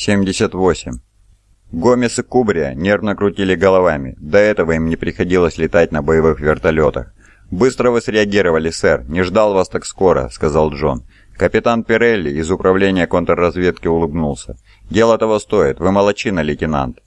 78. Гомес и Кубрия нервно крутили головами. До этого им не приходилось летать на боевых вертолетах. «Быстро вы среагировали, сэр. Не ждал вас так скоро», — сказал Джон. Капитан Пирелли из управления контрразведки улыбнулся. «Дело того стоит. Вы молочина, лейтенант».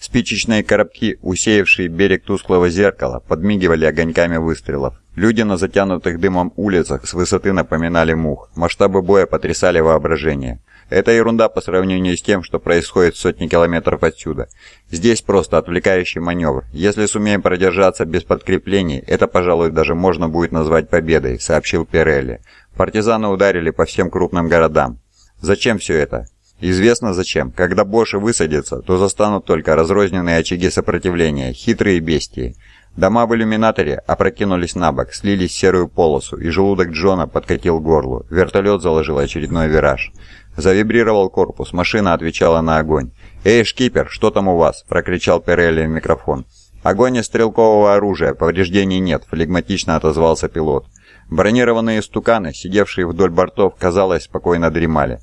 Спичечные коробки, усеявшие берег тусклого зеркала, подмигивали огоньками выстрелов. Люди на затянутых дымом улицах с высоты напоминали мух. Масштабы боя потрясали воображение. Это ерунда по сравнению с тем, что происходит сотни километров отсюда. Здесь просто отвлекающий маневр. Если сумеем продержаться без подкреплений, это, пожалуй, даже можно будет назвать победой», — сообщил Пирелли. «Партизаны ударили по всем крупным городам. Зачем все это?» Известно зачем. Когда Боши высадятся, то застанут только разрозненные очаги сопротивления, хитрые бестии. Дома в иллюминаторе опрокинулись на бок, слились в серую полосу, и желудок Джона подкатил горлу. Вертолет заложил очередной вираж. Завибрировал корпус, машина отвечала на огонь. «Эй, шкипер, что там у вас?» – прокричал Перелли в микрофон. «Огонь из стрелкового оружия, повреждений нет», – флегматично отозвался пилот. Бронированные стуканы, сидевшие вдоль бортов, казалось, спокойно дремали.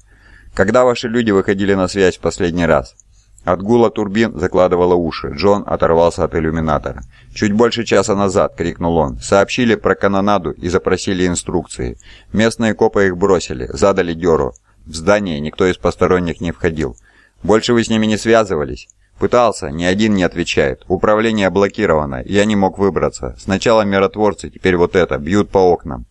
«Когда ваши люди выходили на связь в последний раз?» От гула турбин закладывало уши. Джон оторвался от иллюминатора. «Чуть больше часа назад!» — крикнул он. «Сообщили про канонаду и запросили инструкции. Местные копы их бросили, задали дёру. В здание никто из посторонних не входил. Больше вы с ними не связывались? Пытался, ни один не отвечает. Управление блокировано, я не мог выбраться. Сначала миротворцы, теперь вот это, бьют по окнам.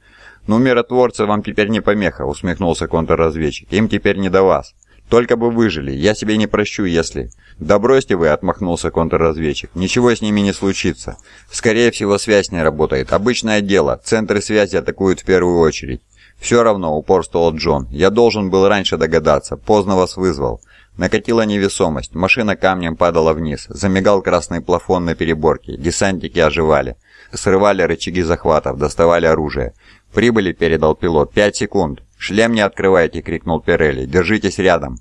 «Ну, миротворцы вам теперь не помеха», — усмехнулся контрразведчик. «Им теперь не до вас. Только бы выжили, я себе не прощу, если...» «Да бросьте вы», — отмахнулся контрразведчик. «Ничего с ними не случится. Скорее всего, связь не работает. Обычное дело. Центры связи атакуют в первую очередь. «Все равно», — упорствовал Джон. «Я должен был раньше догадаться. Поздно вас вызвал». Накатила невесомость. Машина камнем падала вниз. Замигал красный плафон на переборке. Десантники оживали. Срывали рычаги захватов, доставали оружие. «Прибыли», — передал пилот. «Пять секунд». «Шлем не открывайте», — крикнул Пирелли. «Держитесь рядом».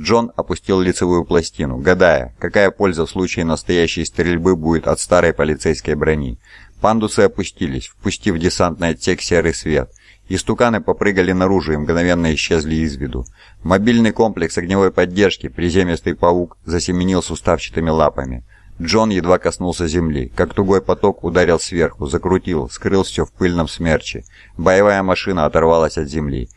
Джон опустил лицевую пластину, гадая, какая польза в случае настоящей стрельбы будет от старой полицейской брони. Пандусы опустились, впустив десантный отсек серый свет — Истуканы попрыгали наружу и мгновенно исчезли из виду. Мобильный комплекс огневой поддержки, приземистый паук, засеменил суставчатыми лапами. Джон едва коснулся земли, как тугой поток ударил сверху, закрутил, скрыл все в пыльном смерче. Боевая машина оторвалась от земли.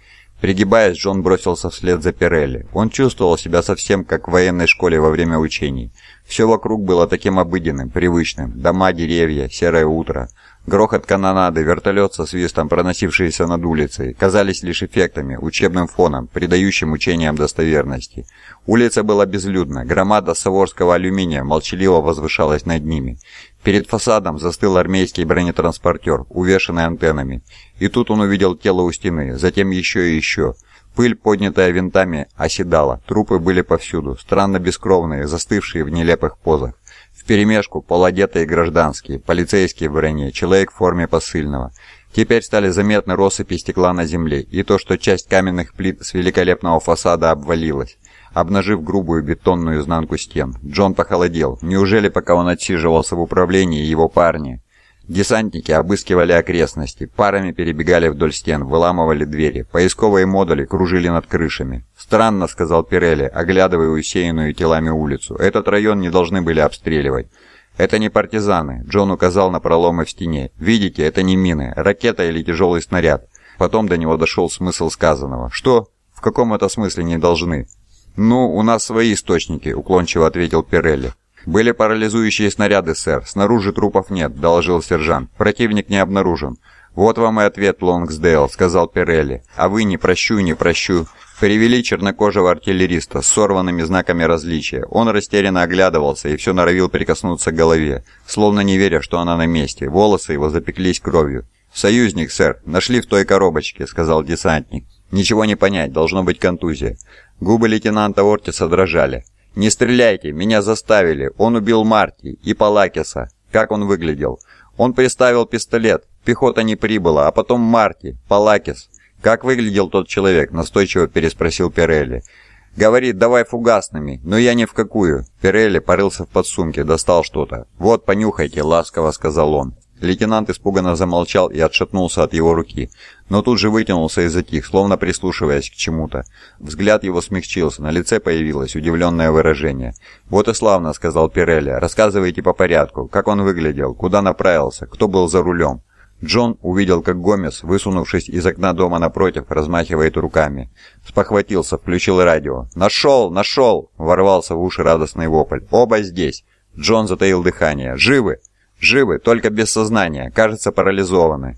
Пригибаясь, Джон бросился вслед за Пирелли. Он чувствовал себя совсем как в военной школе во время учений. Все вокруг было таким обыденным, привычным. Дома, деревья, серое утро. Грохот канонады, вертолет со свистом, проносившиеся над улицей, казались лишь эффектами, учебным фоном, придающим учениям достоверности. Улица была безлюдна, громада саворского алюминия молчаливо возвышалась над ними. Перед фасадом застыл армейский бронетранспортер, увешанный антеннами. И тут он увидел тело у стены, затем еще и еще. Пыль, поднятая винтами, оседала, трупы были повсюду, странно бескровные, застывшие в нелепых позах вперемешку полуодетые гражданские, полицейские в броне, человек в форме посыльного. Теперь стали заметны россыпи стекла на земле, и то, что часть каменных плит с великолепного фасада обвалилась, обнажив грубую бетонную изнанку стен. Джон похолодел. Неужели, пока он отсиживался в управлении, его парни Десантники обыскивали окрестности, парами перебегали вдоль стен, выламывали двери, поисковые модули кружили над крышами. «Странно», — сказал Пирелли, оглядывая усеянную телами улицу. «Этот район не должны были обстреливать». «Это не партизаны», — Джон указал на проломы в стене. «Видите, это не мины, ракета или тяжелый снаряд». Потом до него дошел смысл сказанного. «Что? В каком это смысле не должны?» «Ну, у нас свои источники», — уклончиво ответил Пирелли. «Были парализующие снаряды, сэр. Снаружи трупов нет», — доложил сержант. «Противник не обнаружен». «Вот вам и ответ, Лонгсдейл», — сказал Пирелли. «А вы не прощу, не прощу». Привели чернокожего артиллериста с сорванными знаками различия. Он растерянно оглядывался и все норовил прикоснуться к голове, словно не веря, что она на месте. Волосы его запеклись кровью. «Союзник, сэр, нашли в той коробочке», — сказал десантник. «Ничего не понять, должно быть контузия». Губы лейтенанта Ортиса дрожали. «Не стреляйте, меня заставили. Он убил Марти и Палакиса. Как он выглядел?» «Он приставил пистолет. Пехота не прибыла, а потом Марти, Палакис». «Как выглядел тот человек?» – настойчиво переспросил Пирелли. «Говорит, давай фугасными, но я ни в какую». Пирелли порылся в подсумке, достал что-то. «Вот, понюхайте», – ласково сказал он. Лейтенант испуганно замолчал и отшатнулся от его руки, но тут же вытянулся и затих, словно прислушиваясь к чему-то. Взгляд его смягчился, на лице появилось удивленное выражение. «Вот и славно», — сказал Пирелли. «Рассказывайте по порядку. Как он выглядел? Куда направился? Кто был за рулем?» Джон увидел, как Гомес, высунувшись из окна дома напротив, размахивает руками. Спохватился, включил радио. «Нашел! Нашел!» — ворвался в уши радостный вопль. «Оба здесь!» Джон затаил дыхание. «Живы!» «Живы, только без сознания. Кажется, парализованы».